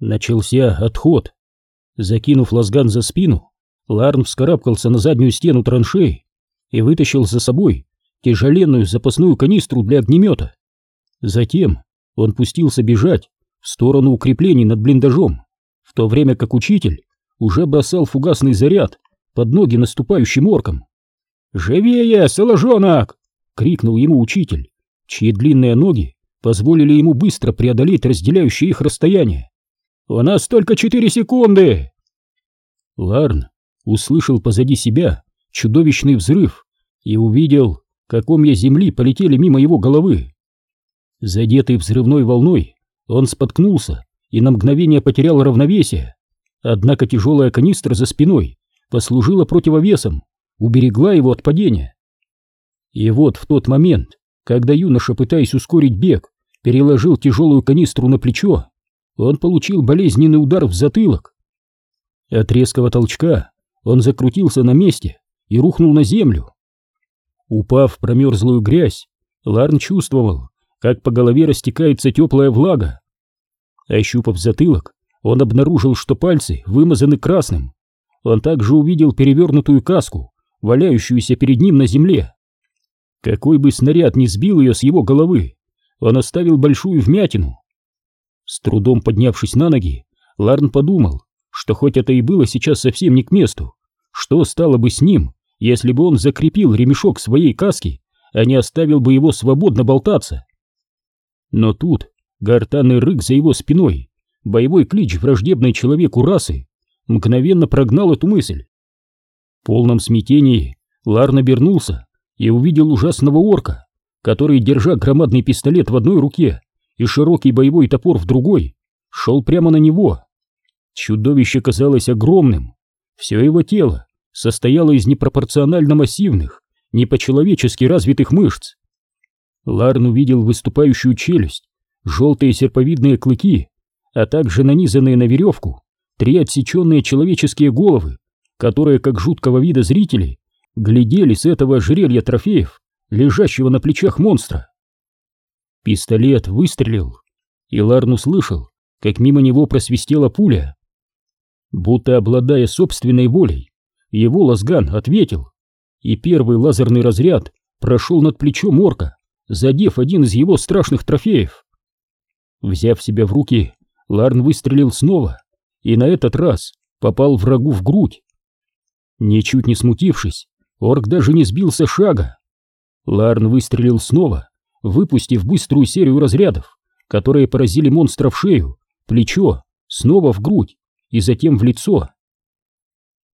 Начался отход. Закинув лазган за спину, Ларн вскарабкался на заднюю стену траншеи и вытащил за собой тяжеленную запасную канистру для огнемета. Затем он пустился бежать в сторону укреплений над блиндажом, в то время как учитель уже бросал фугасный заряд под ноги наступающим оркам. «Живее, соложонок!» — крикнул ему учитель, чьи длинные ноги позволили ему быстро преодолеть разделяющее их расстояние. «У нас только четыре секунды!» Ларн услышал позади себя чудовищный взрыв и увидел, как комья земли полетели мимо его головы. Задетый взрывной волной, он споткнулся и на мгновение потерял равновесие. Однако тяжелая канистра за спиной послужила противовесом, уберегла его от падения. И вот в тот момент, когда юноша, пытаясь ускорить бег, переложил тяжелую канистру на плечо, он получил болезненный удар в затылок. От резкого толчка он закрутился на месте и рухнул на землю. Упав в промерзлую грязь, Ларн чувствовал, как по голове растекается теплая влага. Ощупав затылок, он обнаружил, что пальцы вымазаны красным. Он также увидел перевернутую каску, валяющуюся перед ним на земле. Какой бы снаряд ни сбил ее с его головы, он оставил большую вмятину. С трудом поднявшись на ноги, Ларн подумал, что хоть это и было сейчас совсем не к месту, что стало бы с ним, если бы он закрепил ремешок своей каски, а не оставил бы его свободно болтаться. Но тут гортанный рык за его спиной, боевой клич враждебной человеку расы, мгновенно прогнал эту мысль. В полном смятении Ларн обернулся и увидел ужасного орка, который, держа громадный пистолет в одной руке, и широкий боевой топор в другой, шел прямо на него. Чудовище казалось огромным. Все его тело состояло из непропорционально массивных, не по-человечески развитых мышц. Ларн увидел выступающую челюсть, желтые серповидные клыки, а также нанизанные на веревку три отсеченные человеческие головы, которые, как жуткого вида зрители, глядели с этого ожерелья трофеев, лежащего на плечах монстра. Пистолет выстрелил, и Ларн услышал, как мимо него просвистела пуля. Будто обладая собственной волей, его лазган ответил, и первый лазерный разряд прошел над плечом орка, задев один из его страшных трофеев. Взяв себя в руки, Ларн выстрелил снова, и на этот раз попал врагу в грудь. Ничуть не смутившись, орк даже не сбился шага. Ларн выстрелил снова, выпустив быструю серию разрядов, которые поразили монстра в шею, плечо, снова в грудь и затем в лицо.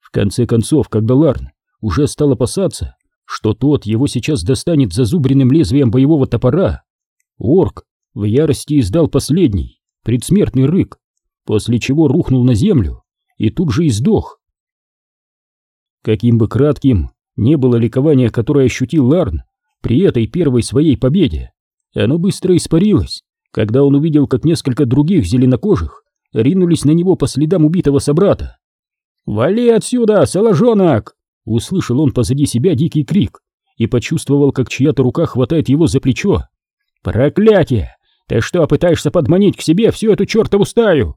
В конце концов, когда Ларн уже стал опасаться, что тот его сейчас достанет зазубренным лезвием боевого топора, орк в ярости издал последний, предсмертный рык, после чего рухнул на землю и тут же издох. Каким бы кратким не было ликование, которое ощутил Ларн, при этой первой своей победе оно быстро испарилось, когда он увидел, как несколько других зеленокожих ринулись на него по следам убитого собрата. «Вали отсюда, соложонок!» Услышал он позади себя дикий крик и почувствовал, как чья-то рука хватает его за плечо. «Проклятие! Ты что, пытаешься подманить к себе всю эту чертову стаю?»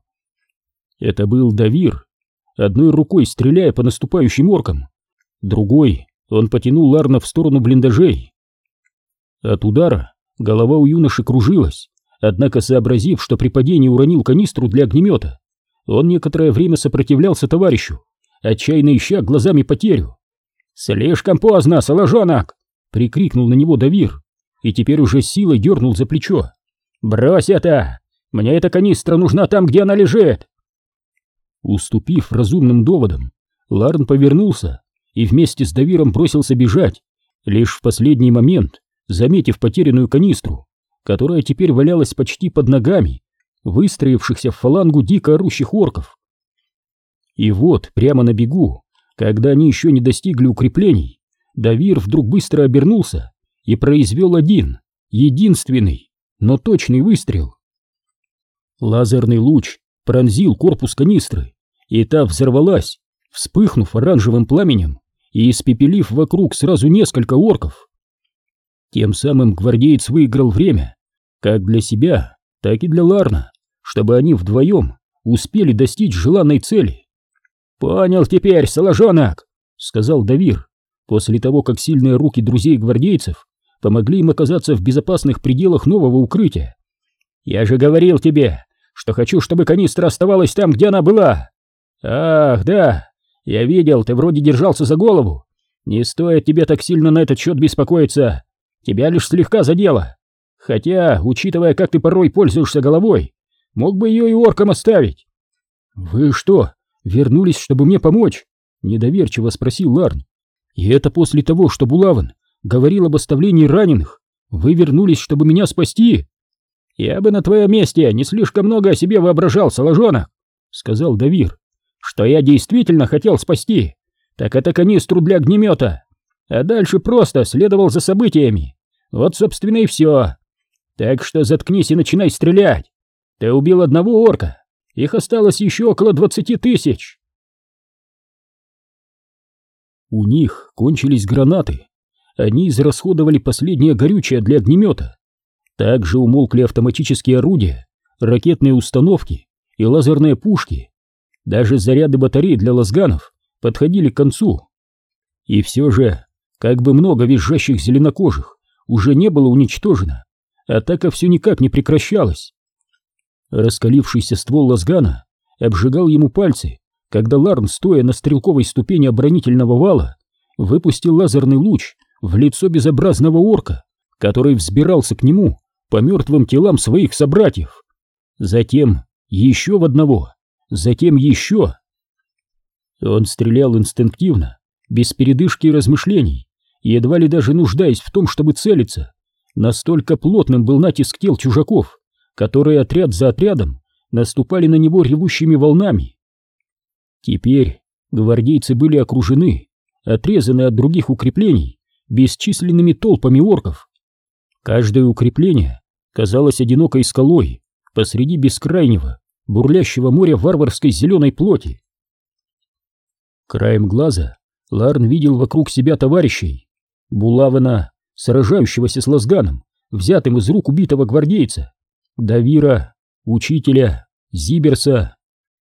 Это был Давир, одной рукой стреляя по наступающим оркам, другой он потянул Ларна в сторону блиндажей. От удара голова у юноши кружилась, однако сообразив, что при падении уронил канистру для огнемета, он некоторое время сопротивлялся товарищу, отчаянно ища глазами потерю. «Слишком поздно, соложонок!» — прикрикнул на него Давир, и теперь уже силой дернул за плечо. «Брось это! Мне эта канистра нужна там, где она лежит!» Уступив разумным доводам, Ларн повернулся и вместе с Давиром бросился бежать, лишь в последний момент заметив потерянную канистру, которая теперь валялась почти под ногами выстроившихся в фалангу дико орущих орков. И вот, прямо на бегу, когда они еще не достигли укреплений, Давир вдруг быстро обернулся и произвел один, единственный, но точный выстрел. Лазерный луч пронзил корпус канистры, и та взорвалась, вспыхнув оранжевым пламенем и испепелив вокруг сразу несколько орков. Тем самым гвардеец выиграл время, как для себя, так и для Ларна, чтобы они вдвоем успели достичь желанной цели. «Понял теперь, соложонок!» — сказал Давир, после того, как сильные руки друзей-гвардейцев помогли им оказаться в безопасных пределах нового укрытия. «Я же говорил тебе, что хочу, чтобы канистра оставалась там, где она была!» «Ах, да, я видел, ты вроде держался за голову. Не стоит тебе так сильно на этот счет беспокоиться. Тебя лишь слегка задело. Хотя, учитывая, как ты порой пользуешься головой, мог бы ее и орком оставить». «Вы что, вернулись, чтобы мне помочь?» — недоверчиво спросил Ларн. «И это после того, что Булаван говорил об оставлении раненых. Вы вернулись, чтобы меня спасти?» «Я бы на твоем месте не слишком много о себе воображал, Соложонок», — сказал Давир. «Что я действительно хотел спасти, так это канистру для огнемета, а дальше просто следовал за событиями. Вот, собственно, и все. Так что заткнись и начинай стрелять. Ты убил одного орка, их осталось еще около двадцати тысяч». У них кончились гранаты. Они израсходовали последнее горючее для огнемета. Также умолкли автоматические орудия, ракетные установки и лазерные пушки. Даже заряды батарей для лазганов подходили к концу. И все же, как бы много визжащих зеленокожих уже не было уничтожено, атака все никак не прекращалась. Раскалившийся ствол лазгана обжигал ему пальцы, когда Ларн, стоя на стрелковой ступени оборонительного вала, выпустил лазерный луч в лицо безобразного орка, который взбирался к нему по мертвым телам своих собратьев. Затем еще в одного, затем еще. Он стрелял инстинктивно, без передышки и размышлений, едва ли даже нуждаясь в том, чтобы целиться. Настолько плотным был натиск тел чужаков, которые отряд за отрядом наступали на него ревущими волнами. Теперь гвардейцы были окружены, отрезаны от других укреплений бесчисленными толпами орков. Каждое укрепление казалось одинокой скалой посреди бескрайнего, бурлящего моря варварской зеленой плоти. Краем глаза Ларн видел вокруг себя товарищей, Булавана, сражающегося с Лазганом, взятым из рук убитого гвардейца, Давира, учителя, Зиберса.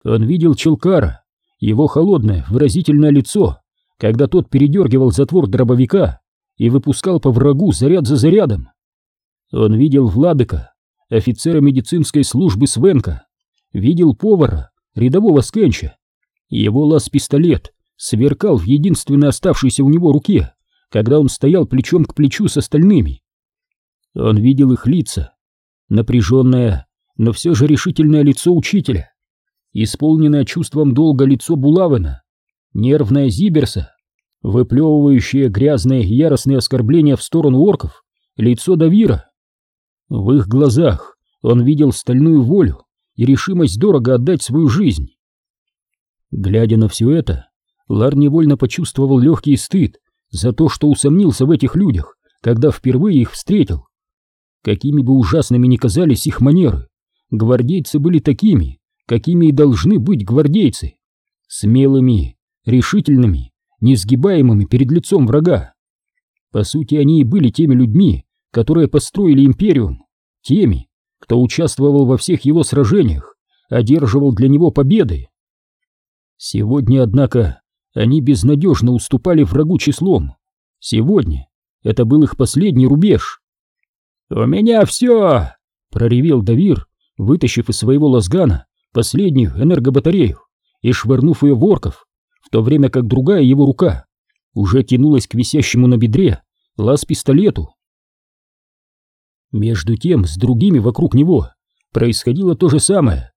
Он видел Челкара, его холодное, выразительное лицо, когда тот передергивал затвор дробовика и выпускал по врагу заряд за зарядом. Он видел Владыка, офицера медицинской службы Свенка, видел повара, рядового Скенча. Его лаз-пистолет сверкал в единственной оставшейся у него руке, когда он стоял плечом к плечу с остальными. Он видел их лица, напряженное, но все же решительное лицо учителя, исполненное чувством долга лицо Булавина, нервное Зиберса, выплевывающее грязные яростные оскорбления в сторону орков, лицо Давира. В их глазах он видел стальную волю и решимость дорого отдать свою жизнь. Глядя на все это, Лар невольно почувствовал легкий стыд за то, что усомнился в этих людях, когда впервые их встретил. Какими бы ужасными ни казались их манеры, гвардейцы были такими, какими и должны быть гвардейцы. Смелыми, решительными, несгибаемыми перед лицом врага. По сути, они и были теми людьми, которые построили империум, теми, кто участвовал во всех его сражениях, одерживал для него победы. Сегодня, однако, они безнадежно уступали врагу числом. Сегодня это был их последний рубеж. «У меня все!» — проревел Давир, вытащив из своего лазгана последнюю энергобатарею и швырнув ее в орков, в то время как другая его рука уже тянулась к висящему на бедре лаз-пистолету. Между тем, с другими вокруг него происходило то же самое.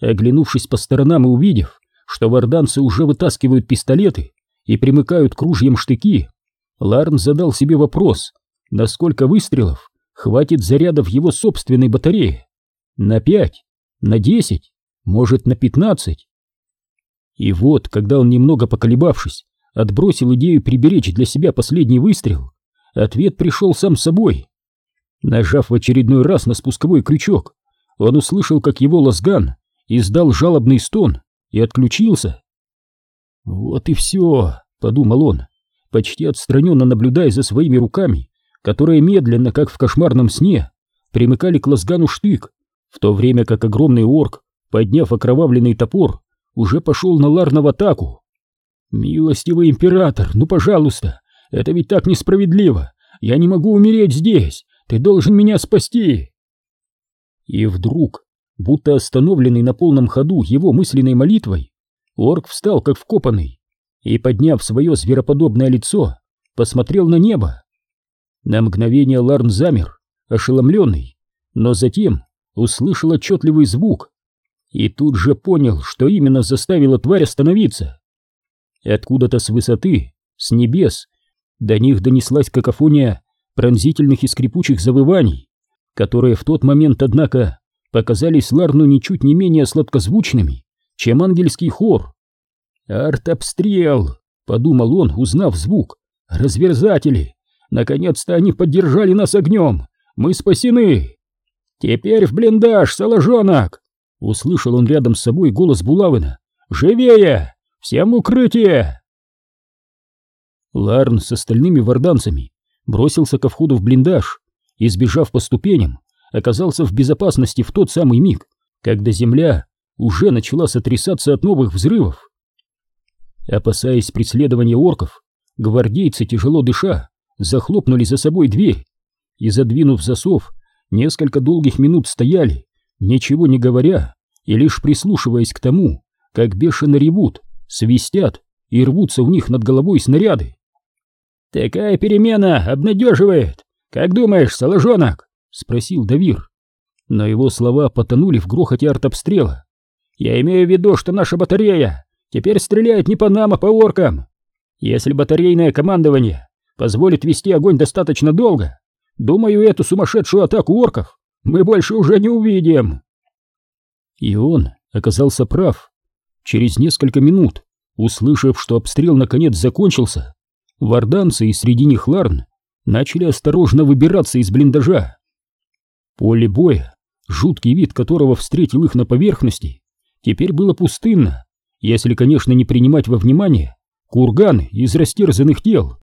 Оглянувшись по сторонам и увидев, что варданцы уже вытаскивают пистолеты и примыкают к ружьям штыки, Ларн задал себе вопрос, насколько выстрелов хватит зарядов его собственной батареи. На пять, на десять, может, на пятнадцать. И вот, когда он, немного поколебавшись, отбросил идею приберечь для себя последний выстрел, ответ пришел сам собой. Нажав в очередной раз на спусковой крючок, он услышал, как его лазган издал жалобный стон и отключился. «Вот и все», — подумал он, почти отстраненно наблюдая за своими руками, которые медленно, как в кошмарном сне, примыкали к лазгану штык, в то время как огромный орк подняв окровавленный топор, уже пошел на Ларна в атаку. «Милостивый император, ну пожалуйста, это ведь так несправедливо! Я не могу умереть здесь! Ты должен меня спасти!» И вдруг, будто остановленный на полном ходу его мысленной молитвой, орк встал как вкопанный и, подняв свое звероподобное лицо, посмотрел на небо. На мгновение Ларн замер, ошеломленный, но затем услышал отчетливый звук и тут же понял, что именно заставило тварь остановиться. Откуда-то с высоты, с небес, до них донеслась какофония пронзительных и скрипучих завываний, которые в тот момент, однако, показались Ларну ничуть не менее сладкозвучными, чем ангельский хор. «Артобстрел!» — подумал он, узнав звук. «Разверзатели! Наконец-то они поддержали нас огнем! Мы спасены!» «Теперь в блиндаж, соложонок!» — услышал он рядом с собой голос Булавина. «Живее! Всем укрытие!» Ларн с остальными варданцами бросился ко входу в блиндаж и, сбежав по ступеням, оказался в безопасности в тот самый миг, когда земля уже начала сотрясаться от новых взрывов. Опасаясь преследования орков, гвардейцы, тяжело дыша, захлопнули за собой дверь и, задвинув засов, несколько долгих минут стояли, ничего не говоря и лишь прислушиваясь к тому, как бешено ревут, свистят и рвутся у них над головой снаряды. «Такая перемена обнадеживает! Как думаешь, Соложонок?» — спросил Давир. Но его слова потонули в грохоте артобстрела. «Я имею в виду, что наша батарея теперь стреляет не по нам, а по оркам. Если батарейное командование позволит вести огонь достаточно долго, думаю, эту сумасшедшую атаку орков мы больше уже не увидим». И он оказался прав. Через несколько минут, услышав, что обстрел наконец закончился, варданцы и среди них Ларн начали осторожно выбираться из блиндажа. Поле боя, жуткий вид которого встретил их на поверхности, теперь было пустынно, если, конечно, не принимать во внимание курганы из растерзанных тел.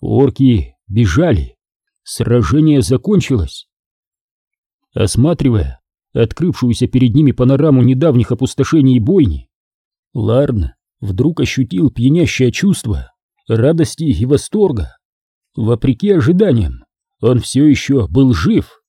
Орки бежали. Сражение закончилось. Осматривая открывшуюся перед ними панораму недавних опустошений и бойни, Ларн вдруг ощутил пьянящее чувство радости и восторга. Вопреки ожиданиям, он все еще был жив.